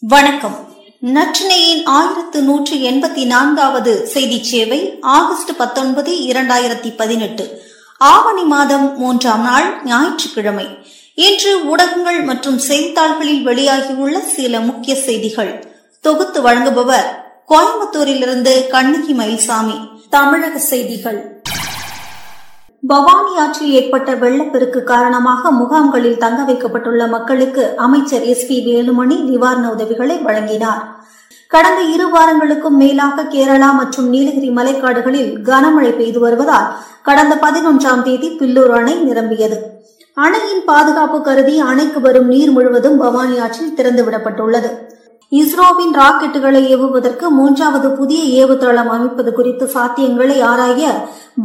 வணக்கம். நற்றினையின் ஆயிரத்து நூற்றி எண்பத்தி நான்காவது செய்தி சேவை ஆகஸ்ட் பத்தொன்பது இரண்டாயிரத்தி பதினெட்டு. ஆவணி மாதம் மூன்றாம் நாள் ஞாயிற்றுக்கிழமை. இன்று ஊடகங்கள் மற்றும் செய்தித்தாள்களில் வெளியாகியுள்ள சில முக்கிய செய்திகள். தொகுத்து வழங்குபவர் கோயம்புத்தூரிலிருந்து கண்ணகி மயில்சாமி. தமிழக செய்திகள். பவானி ஆற்றில் ஏற்பட்ட வெள்ளப்பெருக்கு காரணமாக முகாம்களில் தங்க வைக்கப்பட்டுள்ள மக்களுக்கு அமைச்சர் எஸ் பி வேலுமணி நிவாரண உதவிகளை வழங்கினார். கடந்த இரு வாரங்களுக்கும் மேலாக கேரளா மற்றும் நீலகிரி மலைக்காடுகளில் கனமழை பெய்து வருவதால் கடந்த பதினொன்றாம் தேதி பில்லூர் அணை நிரம்பியது. அணையின் பாதுகாப்பு கருதி அணைக்கு வரும் நீர் முழுவதும் பவானி ஆற்றில் திறந்துவிடப்பட்டுள்ளது. இஸ்ரோவின் ராக்கெட்டுகளை ஏவுவதற்கு மூன்றாவது புதிய ஏவுதளம் அமைப்பது குறித்து சாத்தியங்களை ஆராய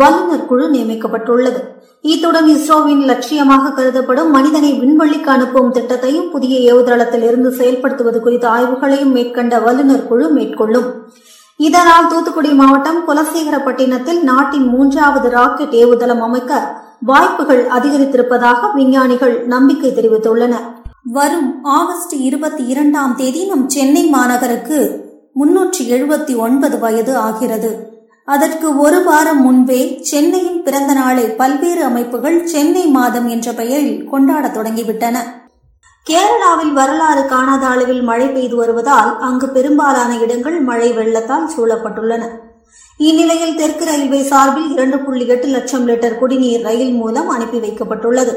வல்லுநர் குழு நியமிக்கப்பட்டுள்ளது. இத்துடன் இஸ்ரோவின் லட்சியமாக கருதப்படும் மனிதனை விண்வெளிக்கு அனுப்பும் திட்டத்தையும் புதிய ஏவுதளத்தில் இருந்து செயல்படுத்துவது குறித்த ஆய்வுகளையும் மேற்கண்ட வல்லுநர் குழு மேற்கொள்ளும். இதனால் தூத்துக்குடி மாவட்டம் குலசேகரப்பட்டினத்தில் நாட்டின் மூன்றாவது ராக்கெட் ஏவுதளம் அமைக்க வாய்ப்புகள் அதிகரித்திருப்பதாக விஞ்ஞானிகள் நம்பிக்கை தெரிவித்துள்ளனா் வரும் ஆகஸ்ட் இருபத்தி இரண்டாம் தேதி நம் சென்னை மாநகருக்கு முன்னூற்றி எழுபத்தி ஒன்பது வயது ஆகிறது. அதற்கு ஒரு வாரம் முன்பே சென்னையின் பிறந்த நாளை பல்வேறு அமைப்புகள் சென்னை மாதம் என்ற பெயரில் கொண்டாட தொடங்கிவிட்டன. கேரளாவில் வரலாறு காணாத அளவில் மழை பெய்து வருவதால் அங்கு பெரும்பாலான இடங்கள் மழை வெள்ளத்தால் சூழப்பட்டுள்ளன. இந்நிலையில் தெற்கு ரயில்வே சார்பில் இரண்டு புள்ளி எட்டு லட்சம் லிட்டர் குடிநீர் ரயில் மூலம் அனுப்பி வைக்கப்பட்டுள்ளது.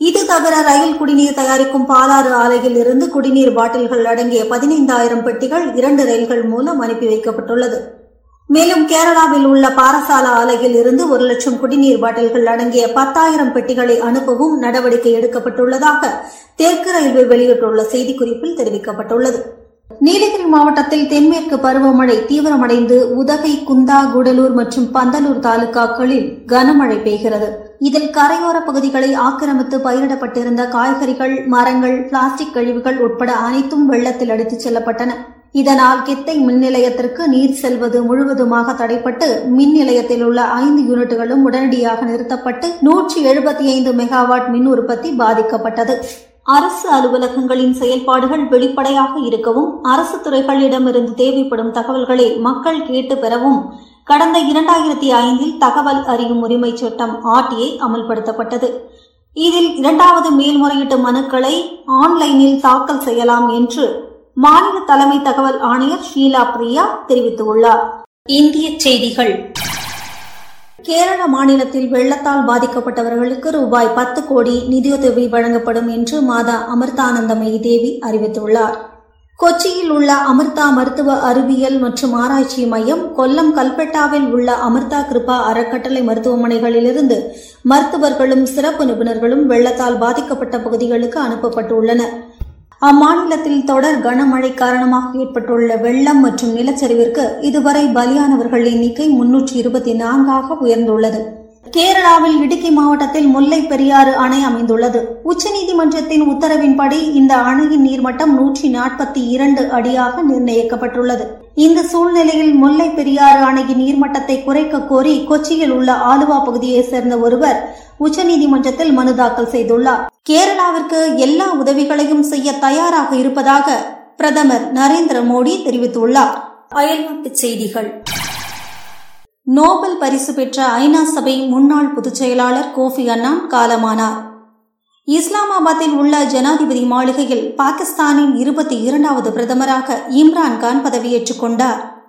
இது தவிர ரயில் குடிநீர் தயாரிக்கும் பாலாறு ஆலையில் இருந்து குடிநீர் பாட்டில்கள் அடங்கிய பதினைந்தாயிரம் பெட்டிகள் இரண்டு ரயில்கள் மூலம் அனுப்பி வைக்கப்பட்டுள்ளது. மேலும் கேரளாவில் உள்ள பாரசால ஆலையில் இருந்து ஒரு லட்சம் குடிநீர் பாட்டில்கள் அடங்கிய பத்தாயிரம் பெட்டிகளை அனுப்பவும் நடவடிக்கை எடுக்கப்பட்டுள்ளதாக தெற்கு ரயில்வே வெளியிட்டுள்ள செய்திக்குறிப்பில் தெரிவிக்கப்பட்டுள்ளது. நீலகிரி மாவட்டத்தில் தென்மேற்கு பருவமழை தீவிரமடைந்து உதகை குந்தா குடலூர் மற்றும் பந்தலூர் தாலுகாக்களில் கனமழை பெய்கிறது. இதில் கரையோர பகுதிகளை ஆக்கிரமித்து பயிரிடப்பட்டிருந்த காய்கறிகள் மரங்கள் பிளாஸ்டிக் கழிவுகள் உட்பட அனைத்தும் வெள்ளத்தில் அடித்துச் செல்லப்பட்டன. இதனால் கித்தை மின் நிலையத்திற்கு நீர் செல்வது முழுவதுமாக தடைப்பட்டு மின் நிலையத்தில் உள்ள ஐந்து யூனிட்டுகளும் உடனடியாக நிறுத்தப்பட்டு நூற்றி எழுபத்தி ஐந்து மெகாவாட் மின் உற்பத்தி பாதிக்கப்பட்டது. அரசு அலுவலகங்களின் செயல்பாடுகள் வெளிப்படையாக இருக்கவும் அரசு துறைகளிடமிருந்து தேவைப்படும் தகவல்களை மக்கள் கேட்டு பெறவும் கடந்த இரண்டாயிரத்தி ஐந்தில் தகவல் அறியும் உரிமை சட்டம் ஆர்டிஐ அமல்படுத்தப்பட்டது. இதில் இரண்டாவது மேல்முறையீட்டு மனுக்களை ஆன்லைனில் தாக்கல் செய்யலாம் என்று மாநில தலைமை தகவல் ஆணையர் ஷீலா பிரியா தெரிவித்துள்ளார். இந்திய செய்திகள். கேரள மாநிலத்தில் வெள்ளத்தால் பாதிக்கப்பட்டவர்களுக்கு ரூபாய் பத்து கோடி நிதியுதவி வழங்கப்படும் என்று மாதா அமிர்தானந்தமயி தேவி அறிவித்துள்ளார். கொச்சியில் உள்ள அமிர்தா மருத்துவ அறிவியல் மற்றும் ஆராய்ச்சி மையம் கொல்லம் கல்பெட்டாவில் உள்ள அமிர்தா கிருபா அறக்கட்டளை மருத்துவமனைகளிலிருந்து மருத்துவர்களும் சிறப்பு நிபுணர்களும் வெள்ளத்தால் பாதிக்கப்பட்ட பகுதிகளுக்கு அனுப்பப்பட்டுள்ளனர். அம்மாநிலத்தில் தொடர் கனமழை காரணமாக ஏற்பட்டுள்ள வெள்ளம் மற்றும் நிலச்சரிவிற்கு இதுவரை பலியானவர்கள் எண்ணிக்கை முன்னூற்றி இருபத்தி நான்காக உயர்ந்துள்ளது. கேரளாவில் இடுக்கி மாவட்டத்தில் முல்லை பெரியாறு அணை அமைந்துள்ளது. உச்சநீதிமன்றத்தின் உத்தரவின்படி இந்த அணையின் நீர்மட்டம் நூற்றி நாற்பத்தி இரண்டு அடியாக நிர்ணயிக்கப்பட்டுள்ளது. இந்த சூழ்நிலையில் முல்லை பெரியாறு அணையின் நீர்மட்டத்தை குறைக்க கோரி கொச்சியில் உள்ள ஆலுவா பகுதியைச் சேர்ந்த ஒருவர் உச்சநீதிமன்றத்தில் மனு தாக்கல் செய்துள்ளார். கேரளாவிற்கு எல்லா உதவிகளையும் செய்ய தயாராக இருப்பதாக பிரதமர் நரேந்திர மோடி தெரிவித்துள்ளார். அயல்நாட்டுச் செய்திகள். நோபல் பரிசு பெற்ற ஐநா சபை முன்னாள் பொதுச் செயலாளர் கோஃபி அன்னான் காலமானார். இஸ்லாமாபாத்தில் உள்ள ஜனாதிபதி மாளிகையில் பாகிஸ்தானின் இருபத்தி இரண்டாவது பிரதமராக இம்ரான் கான் பதவியேற்றுக் கொண்டார்.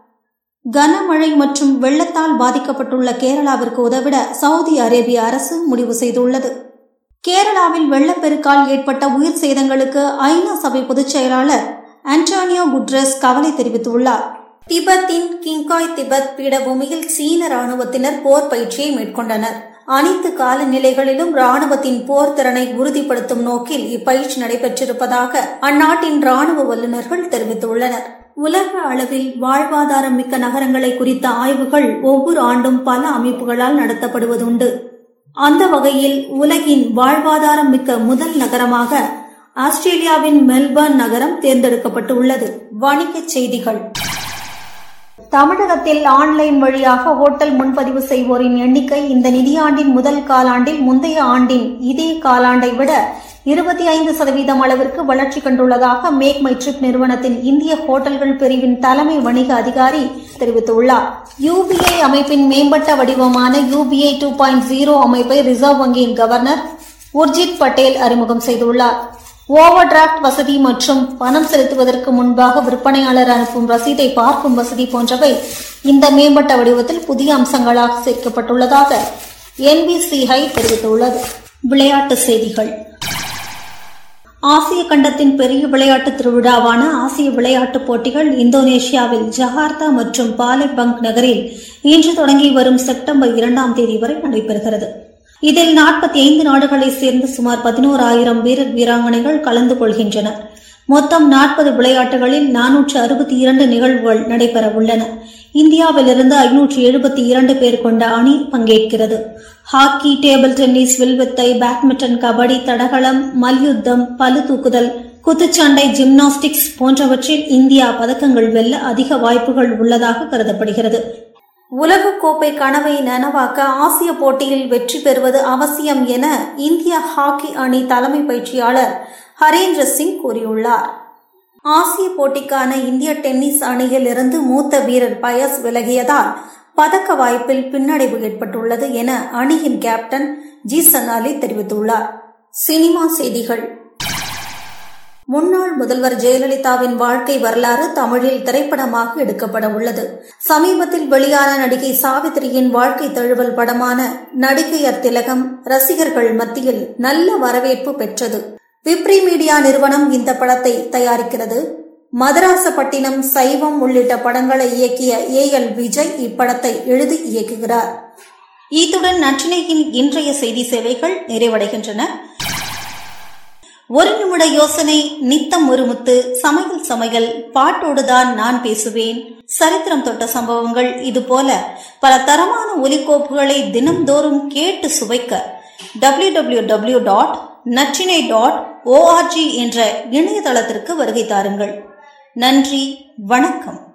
கனமழை மற்றும் வெள்ளத்தால் பாதிக்கப்பட்டுள்ள கேரளாவிற்கு உதவிட சவுதி அரேபிய அரசு முடிவு செய்துள்ளது. கேரளாவில் வெள்ளப்பெருக்கால் ஏற்பட்ட உயிர் சேதங்களுக்கு ஐநா சபை பொதுச் செயலாளர் ஆண்டோனியோ குட்ரஸ் கவலை தெரிவித்துள்ளார். திபெத்தின் கிங்காய் திபெத் பீடபூமியில் சீன ராணுவத்தினர் போர் பயிற்சியை மேற்கொண்டனர். அனைத்து காலநிலைகளிலும் ராணுவத்தின் போர் திறனை உறுதிப்படுத்தும் நோக்கில் இப்பயிற்சி நடைபெற்றிருப்பதாக அந்நாட்டின் ராணுவ வல்லுநர்கள் தெரிவித்துள்ளனர். உலக அளவில் வாழ்வாதாரம் மிக்க நகரங்களை குறித்த ஆய்வுகள் ஒவ்வொரு ஆண்டும் பல அமைப்புகளால் நடத்தப்படுவதுண்டு. அந்த வகையில் உலகின் வாழ்வாதாரம் மிக்க முதல் நகரமாக ஆஸ்திரேலியாவின் மெல்பர்ன் நகரம் தேர்ந்தெடுக்கப்பட்டுள்ளது. வணிகச் செய்திகள். தமிழகத்தில் ஆன்லைன் வழியாக ஹோட்டல் முன்பதிவு செய்வோரின் எண்ணிக்கை இந்த நிதியாண்டின் முதல் காலாண்டில் முந்தைய ஆண்டின் இதே காலாண்டை விட இருபத்தி ஐந்து சதவீதம் அளவிற்கு வளர்ச்சி கண்டுள்ளதாக மேக் மை ட்ரிப் நிறுவனத்தின் இந்திய ஹோட்டல்கள் பிரிவின் தலைமை வணிக அதிகாரி தெரிவித்துள்ளார். யூபிஐ அமைப்பின் மேம்பட்ட வடிவமான யூபிஐ டூ பாயிண்ட் ஜீரோ அமைப்பை ரிசர்வ் வங்கியின் கவர்னர் உர்ஜித் பட்டேல் அறிமுகம் செய்துள்ளார். ஓவர் டிராப்ட் வசதி மற்றும் பணம் செலுத்துவதற்கு முன்பாக விற்பனையாளர் அனுப்பும் ரசீதை பார்க்கும் வசதி போன்றவை இந்த மேம்பட்ட வடிவத்தில் புதிய அம்சங்களாக சேர்க்கப்பட்டுள்ளதாக என்பிசிஐ தெரிவித்துள்ளது. விளையாட்டு செய்திகள். ஆசிய கண்டத்தின் பெரிய விளையாட்டு திருவிழாவான ஆசிய விளையாட்டுப் போட்டிகள் இந்தோனேஷியாவில் ஜகார்த்தா மற்றும் பாலிபங்க் நகரில் இன்று தொடங்கி வரும் செப்டம்பர் இரண்டாம் தேதி வரை நடைபெறுகிறது. இதில் நாற்பத்தி ஐந்து நாடுகளைச் சேர்ந்த சுமார் பதினோராயிரம் வீரர் வீராங்கனைகள் கலந்து கொள்கின்றனர். மொத்தம் நாற்பது விளையாட்டுகளில் நானூற்று அறுபத்தி இரண்டு நிகழ்வுகள் நடைபெற உள்ளன இந்தியாவிலிருந்து ஐநூற்று எழுபத்தி இரண்டு பேர் கொண்ட அணி பங்கேற்கிறது. ஹாக்கி டேபிள் டென்னிஸ் வில்வித்தை பேட்மிண்டன் கபடி தடகளம் மல்யுத்தம் பளு தூக்குதல் குத்துச்சண்டை ஜிம்னாஸ்டிக்ஸ் போன்றவற்றில் இந்தியா பதக்கங்கள் வெல்ல அதிக வாய்ப்புகள் உள்ளதாக கருதப்படுகிறது. உலகக்கோப்பை கனவை நனவாக்க ஆசிய போட்டியில் வெற்றி பெறுவது அவசியம் என இந்திய ஹாக்கி அணி தலைமை பயிற்சியாளர் ஹரேந்திர சிங் கூறியுள்ளார். ஆசிய போட்டிக்கான இந்திய டென்னிஸ் அணியில் இருந்து மூத்த வீரர் பயஸ் விலகியதால் பதக்க வாய்ப்பில் பின்னடைவு ஏற்பட்டுள்ளது என அணியின் கேப்டன் ஜீசன் அலி தெரிவித்துள்ளார். சினிமா செய்திகள். முன்னாள் முதல்வர் ஜெயலலிதாவின் வாழ்க்கை வரலாறு தமிழில் திரைப்படமாக எடுக்கப்பட உள்ளது. சமீபத்தில் வெளியான நடிகை சாவித்திரியின் வாழ்க்கை தழுவல் படமான நடிகையர் திலகம் ரசிகர்கள் மத்தியில் நல்ல வரவேற்பு பெற்றது. விப்ரி மீடியா நிறுவனம் இந்த படத்தை தயாரிக்கிறது. மதராசப்பட்டினம் சைவம் உள்ளிட்ட படங்களை இயக்கிய ஏ எல் விஜய் இப்படத்தை எழுதி இயக்குகிறார். இத்துடன் நற்றினையின் இன்றைய செய்தி சேவைகள் நிறைவடைகின்றன. ஒரு நிமிட யோசனை நித்தம் ஒரு முத்து சமையல் சமையல் பாட்டோடுதான் நான் பேசுவேன். சரித்திரம் தொட்ட சம்பவங்கள் இது போல பல தரமான ஒலிக்கோப்புகளை தினம்தோறும் கேட்டு சுவைக்க W W W dot Natrinai dot O R G என்ற இணையதளத்திற்கு வருகை தாருங்கள். நன்றி வணக்கம்.